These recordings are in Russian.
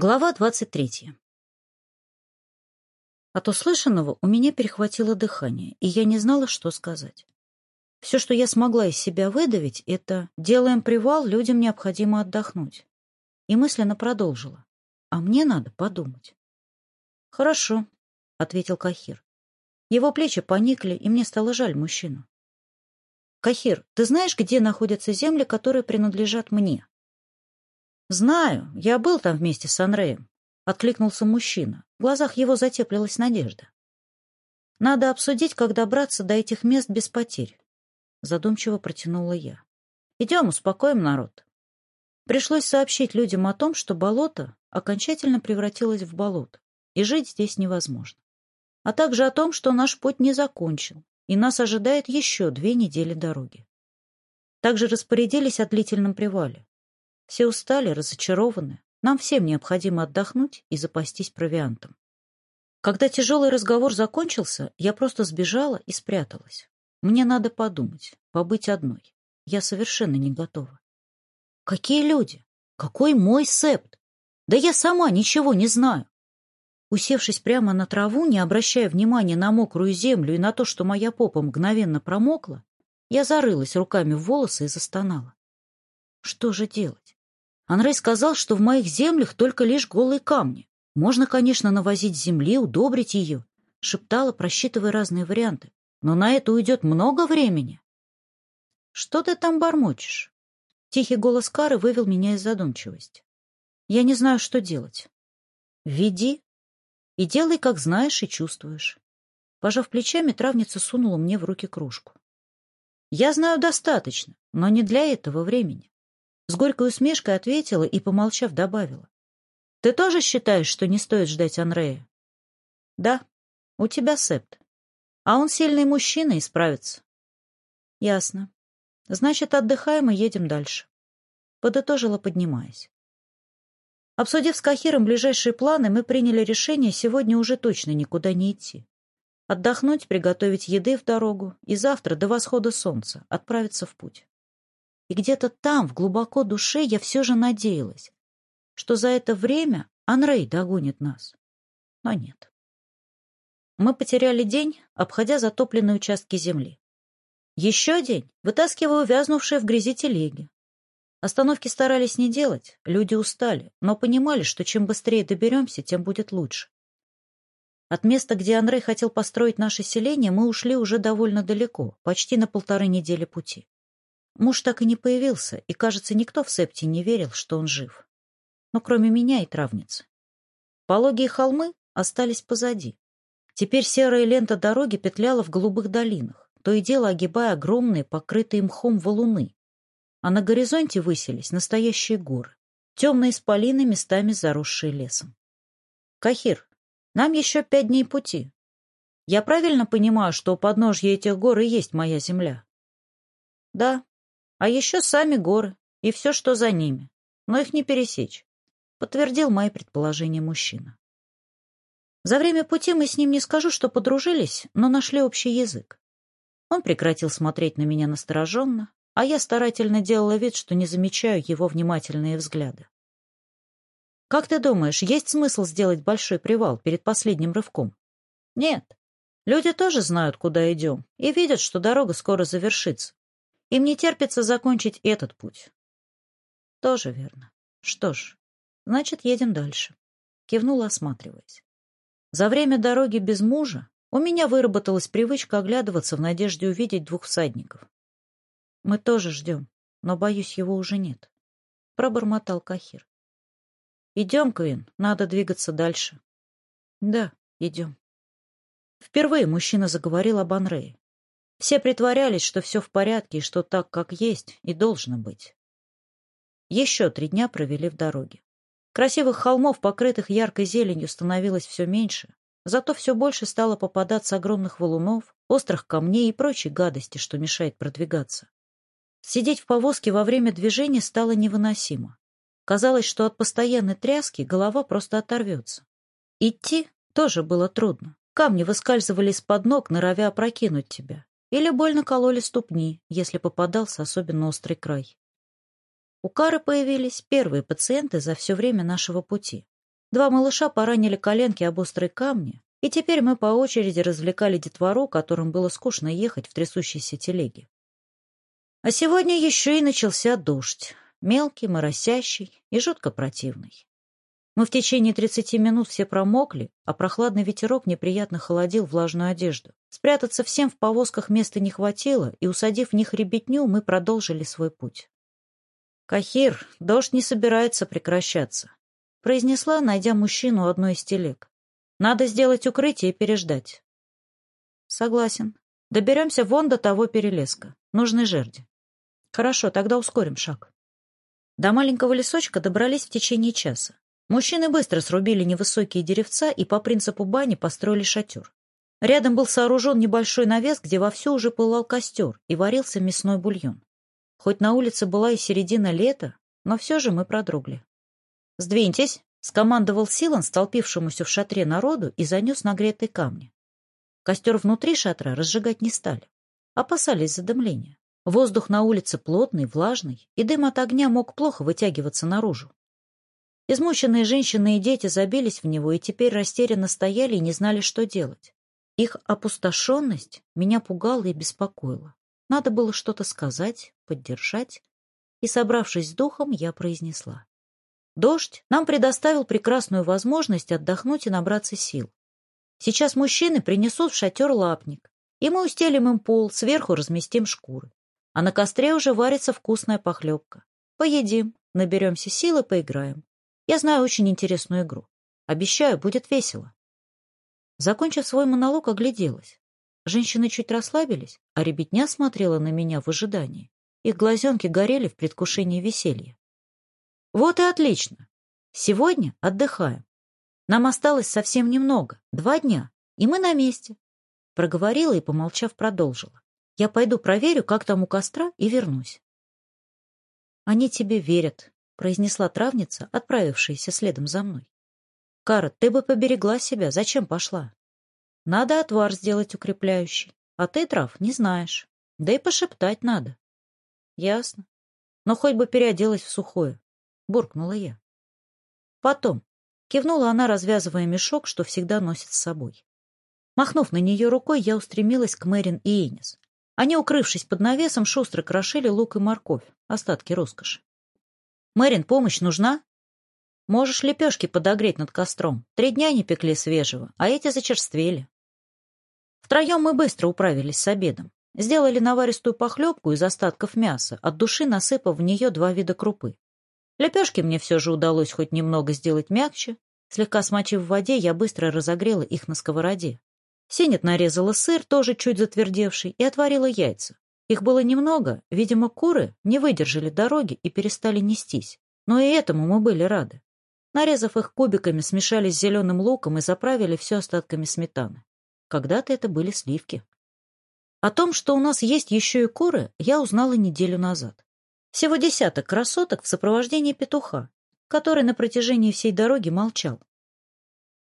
Глава 23. От услышанного у меня перехватило дыхание, и я не знала, что сказать. Все, что я смогла из себя выдавить, это «делаем привал, людям необходимо отдохнуть». И мысленно продолжила. «А мне надо подумать». «Хорошо», — ответил Кахир. Его плечи поникли, и мне стало жаль мужчину. «Кахир, ты знаешь, где находятся земли, которые принадлежат мне?» «Знаю, я был там вместе с Анреем», — откликнулся мужчина. В глазах его затеплилась надежда. «Надо обсудить, как добраться до этих мест без потерь», — задумчиво протянула я. «Идем, успокоим народ». Пришлось сообщить людям о том, что болото окончательно превратилось в болото, и жить здесь невозможно. А также о том, что наш путь не закончен, и нас ожидает еще две недели дороги. Также распорядились о длительном привале. Все устали, разочарованы. Нам всем необходимо отдохнуть и запастись провиантом. Когда тяжелый разговор закончился, я просто сбежала и спряталась. Мне надо подумать, побыть одной. Я совершенно не готова. Какие люди? Какой мой септ? Да я сама ничего не знаю. Усевшись прямо на траву, не обращая внимания на мокрую землю и на то, что моя попа мгновенно промокла, я зарылась руками в волосы и застонала. Что же делать? Анрей сказал, что в моих землях только лишь голые камни. Можно, конечно, навозить земли, удобрить ее. Шептала, просчитывая разные варианты. Но на это уйдет много времени. Что ты там бормочешь? Тихий голос Кары вывел меня из задумчивости. Я не знаю, что делать. Веди и делай, как знаешь и чувствуешь. Пожав плечами, травница сунула мне в руки кружку. Я знаю достаточно, но не для этого времени. С горькой усмешкой ответила и, помолчав, добавила. «Ты тоже считаешь, что не стоит ждать Анрея?» «Да, у тебя септ. А он сильный мужчина и справится». «Ясно. Значит, отдыхаем и едем дальше». Подытожила, поднимаясь. Обсудив с Кахиром ближайшие планы, мы приняли решение сегодня уже точно никуда не идти. Отдохнуть, приготовить еды в дорогу и завтра до восхода солнца отправиться в путь. И где-то там, в глубоко душе, я все же надеялась, что за это время Анрей догонит нас. Но нет. Мы потеряли день, обходя затопленные участки земли. Еще день, вытаскивая увязнувшие в грязи телеги. Остановки старались не делать, люди устали, но понимали, что чем быстрее доберемся, тем будет лучше. От места, где Анрей хотел построить наше селение, мы ушли уже довольно далеко, почти на полторы недели пути. Муж так и не появился, и, кажется, никто в септе не верил, что он жив. Но кроме меня и травницы. Пологие холмы остались позади. Теперь серая лента дороги петляла в голубых долинах, то и дело огибая огромные, покрытые мхом валуны. А на горизонте высились настоящие горы, темные спалины, местами заросшие лесом. «Кахир, нам еще пять дней пути. Я правильно понимаю, что у подножья этих гор и есть моя земля?» «Да», а еще сами горы и все, что за ними. Но их не пересечь, — подтвердил мои предположения мужчина. За время пути мы с ним не скажу, что подружились, но нашли общий язык. Он прекратил смотреть на меня настороженно, а я старательно делала вид, что не замечаю его внимательные взгляды. «Как ты думаешь, есть смысл сделать большой привал перед последним рывком?» «Нет. Люди тоже знают, куда идем, и видят, что дорога скоро завершится. Им не терпится закончить этот путь. Тоже верно. Что ж, значит, едем дальше. Кивнула, осматриваясь. За время дороги без мужа у меня выработалась привычка оглядываться в надежде увидеть двух всадников. Мы тоже ждем, но, боюсь, его уже нет. Пробормотал Кахир. Идем, Квин, надо двигаться дальше. Да, идем. Впервые мужчина заговорил об Анрее. Все притворялись, что все в порядке и что так, как есть, и должно быть. Еще три дня провели в дороге. Красивых холмов, покрытых яркой зеленью, становилось все меньше, зато все больше стало попадаться огромных валунов, острых камней и прочей гадости, что мешает продвигаться. Сидеть в повозке во время движения стало невыносимо. Казалось, что от постоянной тряски голова просто оторвется. Идти тоже было трудно. Камни выскальзывали из-под ног, норовя опрокинуть тебя или больно кололи ступни, если попадался особенно острый край. У Кары появились первые пациенты за все время нашего пути. Два малыша поранили коленки об острые камни, и теперь мы по очереди развлекали детвору, которым было скучно ехать в трясущейся телеге. А сегодня еще и начался дождь, мелкий, моросящий и жутко противный. Мы в течение 30 минут все промокли, а прохладный ветерок неприятно холодил влажную одежду. Спрятаться всем в повозках места не хватило, и, усадив в них ребятню, мы продолжили свой путь. «Кахир, дождь не собирается прекращаться», — произнесла, найдя мужчину одной из телег. «Надо сделать укрытие и переждать». «Согласен. Доберемся вон до того перелеска. Нужны жерди». «Хорошо, тогда ускорим шаг». До маленького лесочка добрались в течение часа. Мужчины быстро срубили невысокие деревца и по принципу бани построили шатер. Рядом был сооружен небольшой навес, где вовсю уже пылал костер и варился мясной бульон. Хоть на улице была и середина лета, но все же мы продрогли. «Сдвиньтесь!» — скомандовал Силан столпившемуся в шатре народу и занес нагретые камни. Костер внутри шатра разжигать не стали. Опасались задымления. Воздух на улице плотный, влажный, и дым от огня мог плохо вытягиваться наружу. Измученные женщины и дети забились в него и теперь растерянно стояли и не знали, что делать. Их опустошенность меня пугала и беспокоила. Надо было что-то сказать, поддержать, и, собравшись с духом, я произнесла. Дождь нам предоставил прекрасную возможность отдохнуть и набраться сил. Сейчас мужчины принесут в шатер лапник, и мы устелим им пол, сверху разместим шкуры. А на костре уже варится вкусная похлебка. Поедим, наберемся сил и поиграем. Я знаю очень интересную игру. Обещаю, будет весело. Закончив свой монолог, огляделась. Женщины чуть расслабились, а ребятня смотрела на меня в ожидании. Их глазенки горели в предвкушении веселья. «Вот и отлично! Сегодня отдыхаем. Нам осталось совсем немного, два дня, и мы на месте!» Проговорила и, помолчав, продолжила. «Я пойду проверю, как там у костра, и вернусь». «Они тебе верят», — произнесла травница, отправившаяся следом за мной. Кара, ты бы поберегла себя, зачем пошла? Надо отвар сделать укрепляющий, а ты трав не знаешь. Да и пошептать надо. Ясно. Но хоть бы переоделась в сухое, буркнула я. Потом кивнула она, развязывая мешок, что всегда носит с собой. Махнув на нее рукой, я устремилась к Мэрин и Энис. Они, укрывшись под навесом, шустро крошили лук и морковь, остатки роскоши. «Мэрин, помощь нужна?» Можешь лепешки подогреть над костром. Три дня не пекли свежего, а эти зачерствели. Втроем мы быстро управились с обедом. Сделали наваристую похлебку из остатков мяса, от души насыпав в нее два вида крупы. Лепешки мне все же удалось хоть немного сделать мягче. Слегка смочив в воде, я быстро разогрела их на сковороде. Сенет нарезала сыр, тоже чуть затвердевший, и отварила яйца. Их было немного, видимо, куры не выдержали дороги и перестали нестись. Но и этому мы были рады. Нарезав их кубиками, смешали с зеленым луком и заправили все остатками сметаны. Когда-то это были сливки. О том, что у нас есть еще и куры, я узнала неделю назад. Всего десяток красоток в сопровождении петуха, который на протяжении всей дороги молчал.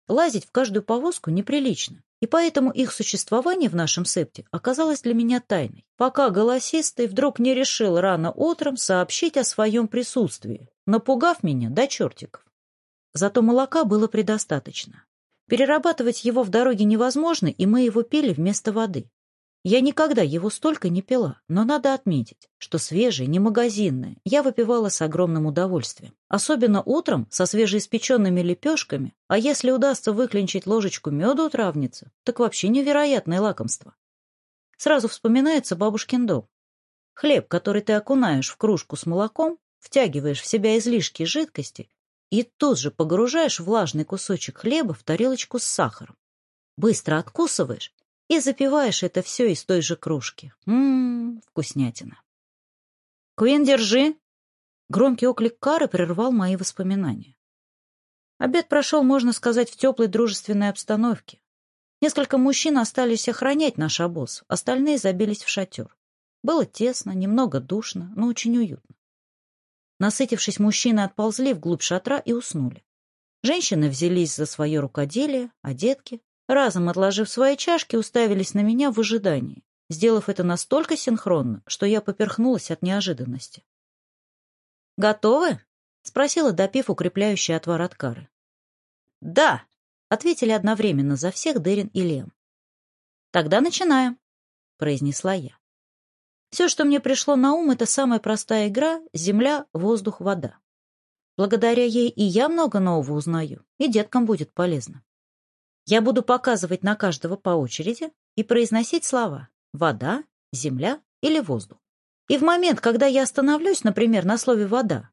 Лазить в каждую повозку неприлично, и поэтому их существование в нашем септе оказалось для меня тайной, пока голосистый вдруг не решил рано утром сообщить о своем присутствии, напугав меня до чертиков. Зато молока было предостаточно. Перерабатывать его в дороге невозможно, и мы его пили вместо воды. Я никогда его столько не пила, но надо отметить, что свежее, не магазинное, я выпивала с огромным удовольствием. Особенно утром со свежеиспеченными лепешками, а если удастся выклинчить ложечку меда у травницы, так вообще невероятное лакомство. Сразу вспоминается бабушкин дом. Хлеб, который ты окунаешь в кружку с молоком, втягиваешь в себя излишки жидкости и тут же погружаешь влажный кусочек хлеба в тарелочку с сахаром. Быстро откусываешь и запиваешь это все из той же кружки. Ммм, вкуснятина. «Куин, держи!» Громкий оклик Кары прервал мои воспоминания. Обед прошел, можно сказать, в теплой дружественной обстановке. Несколько мужчин остались охранять наш обоз, остальные забились в шатер. Было тесно, немного душно, но очень уютно. Насытившись, мужчины отползли вглубь шатра и уснули. Женщины взялись за свое рукоделие, а детки, разом отложив свои чашки, уставились на меня в ожидании, сделав это настолько синхронно, что я поперхнулась от неожиданности. «Готовы?» — спросила, допив укрепляющий отвар от кары. «Да!» — ответили одновременно за всех Дерин и Лем. «Тогда начинаем», — произнесла я. Все, что мне пришло на ум, это самая простая игра «Земля, воздух, вода». Благодаря ей и я много нового узнаю, и деткам будет полезно. Я буду показывать на каждого по очереди и произносить слова «вода», «земля» или «воздух». И в момент, когда я остановлюсь, например, на слове «вода»,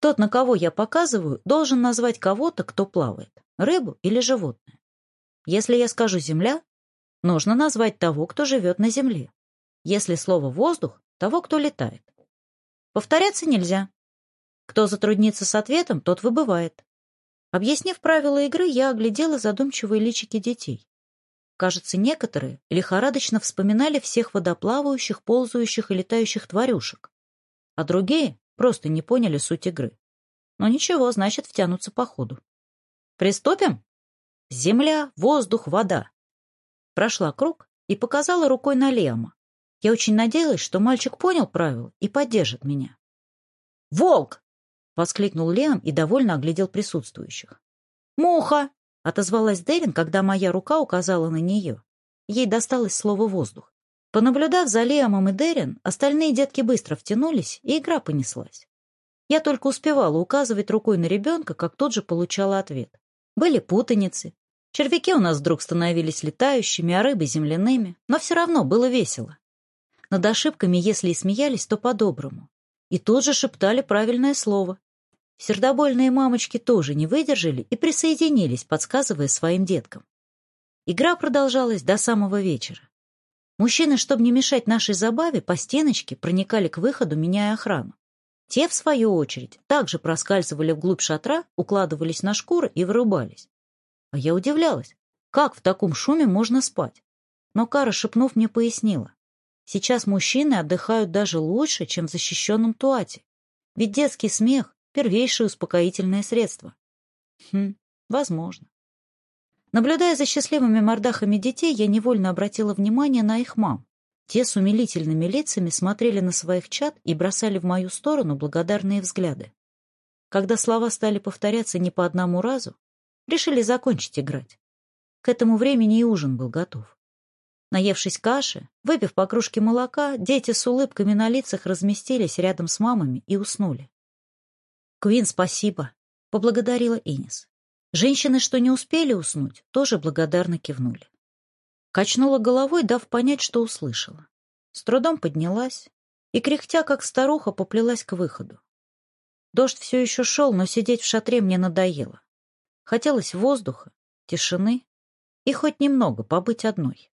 тот, на кого я показываю, должен назвать кого-то, кто плавает, рыбу или животное. Если я скажу «земля», нужно назвать того, кто живет на земле. Если слово «воздух», того, кто летает. Повторяться нельзя. Кто затруднится с ответом, тот выбывает. Объяснив правила игры, я оглядела задумчивые личики детей. Кажется, некоторые лихорадочно вспоминали всех водоплавающих, ползающих и летающих тварюшек, а другие просто не поняли суть игры. Но ничего, значит, втянутся по ходу. «Приступим?» «Земля, воздух, вода». Прошла круг и показала рукой на Лема, я очень надеялась, что мальчик понял правила и поддержит меня. «Волк!» — воскликнул Лиам и довольно оглядел присутствующих. «Муха!» — отозвалась Дерин, когда моя рука указала на нее. Ей досталось слово «воздух». Понаблюдав за Лиамом и Дерин, остальные детки быстро втянулись, и игра понеслась. Я только успевала указывать рукой на ребенка, как тот же получал ответ. Были путаницы. Червяки у нас вдруг становились летающими, а рыбы — земляными. Но все равно было весело. Над ошибками, если и смеялись, то по-доброму. И тут же шептали правильное слово. Сердобольные мамочки тоже не выдержали и присоединились, подсказывая своим деткам. Игра продолжалась до самого вечера. Мужчины, чтобы не мешать нашей забаве, по стеночке проникали к выходу, меняя охрану. Те, в свою очередь, также проскальзывали вглубь шатра, укладывались на шкуры и вырубались. А я удивлялась, как в таком шуме можно спать. Но Кара, шепнув, мне пояснила. Сейчас мужчины отдыхают даже лучше, чем в защищенном туате. Ведь детский смех – первейшее успокоительное средство. Хм, возможно. Наблюдая за счастливыми мордахами детей, я невольно обратила внимание на их мам. Те с умилительными лицами смотрели на своих чад и бросали в мою сторону благодарные взгляды. Когда слова стали повторяться не по одному разу, решили закончить играть. К этому времени и ужин был готов. Наевшись каши, выпив по кружке молока, дети с улыбками на лицах разместились рядом с мамами и уснули. «Квин, спасибо!» — поблагодарила Энис. Женщины, что не успели уснуть, тоже благодарно кивнули. Качнула головой, дав понять, что услышала. С трудом поднялась и, кряхтя как старуха, поплелась к выходу. Дождь все еще шел, но сидеть в шатре мне надоело. Хотелось воздуха, тишины и хоть немного побыть одной.